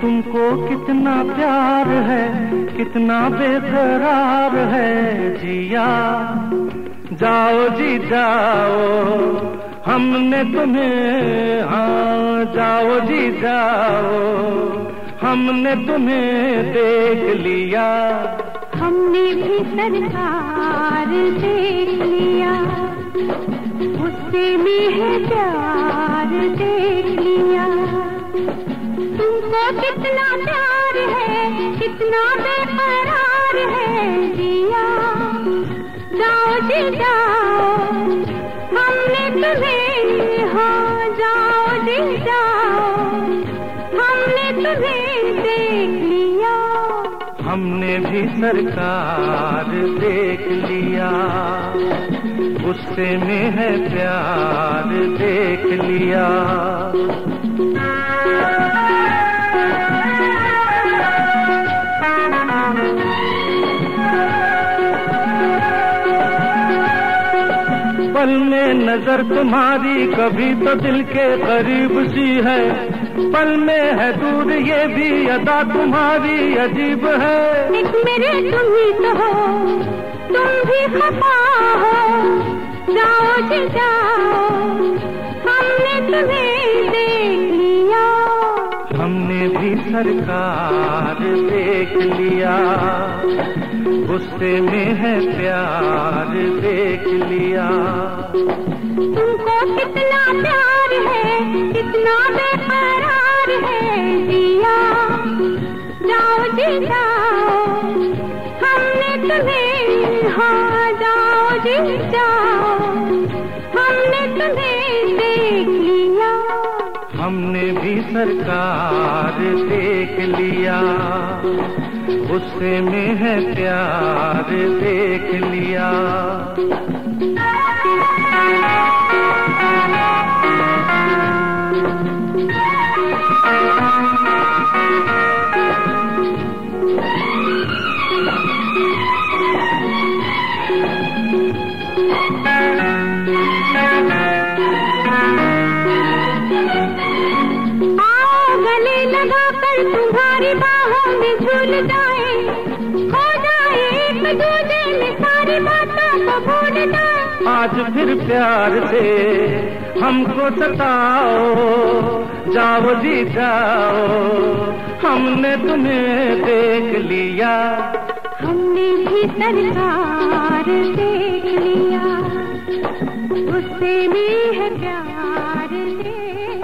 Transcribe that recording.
तुमको कितना प्यार है, कितना बेकरार है, जिया। जाओ जी, जाओ, हमने तुम्हें हाँ जाओ जी, जाओ, हमने तुम्हें देख लिया। हमने भी सरकार देख लिया, उससे में है प्यार देख कितना प्यार है, कितना बेकरार है जिया। जाओ जी, जाओ, हमने तुम्हें हाँ जाओ जी, जाओ, हमने तुम्हें देख लिया। हमने भी सरकार देख लिया, गुस्से में है प्यार देख लिया। पल में नज़र तुम्हारी कभी तो दिल के करीब सी है। पल में है दूर ये भी अदा तुम्हारी अजीब है। एक मेरे तुम ही तो हो तुम भी खफा हो। जाओ जी जाओ हमने तुम्हें देख लिया। हमने भी सरकार देख लिया। गुस्से में है प्यार, देख लिया। तुमको कितना प्यार है, कितना बेकरार है, दिया। जाओ जी, जाओ। हमने तुम्हें हाँ जाओ जी, जाओ। हमने तुम्हें देख लिया। हमने भी सरकार देख लिया। गुस्से में है प्यार देख लिया। आओ तुम्हारी बाहों में झूल जाए। हो जाए एक दूजे में सारी बातों को भूल जाए। आज फिर प्यार से हमको सताओ जाओ जी जाओ। हमने तुम्हें देख लिया। हमने भी सरकार देख लिया। उससे भी है प्यार देख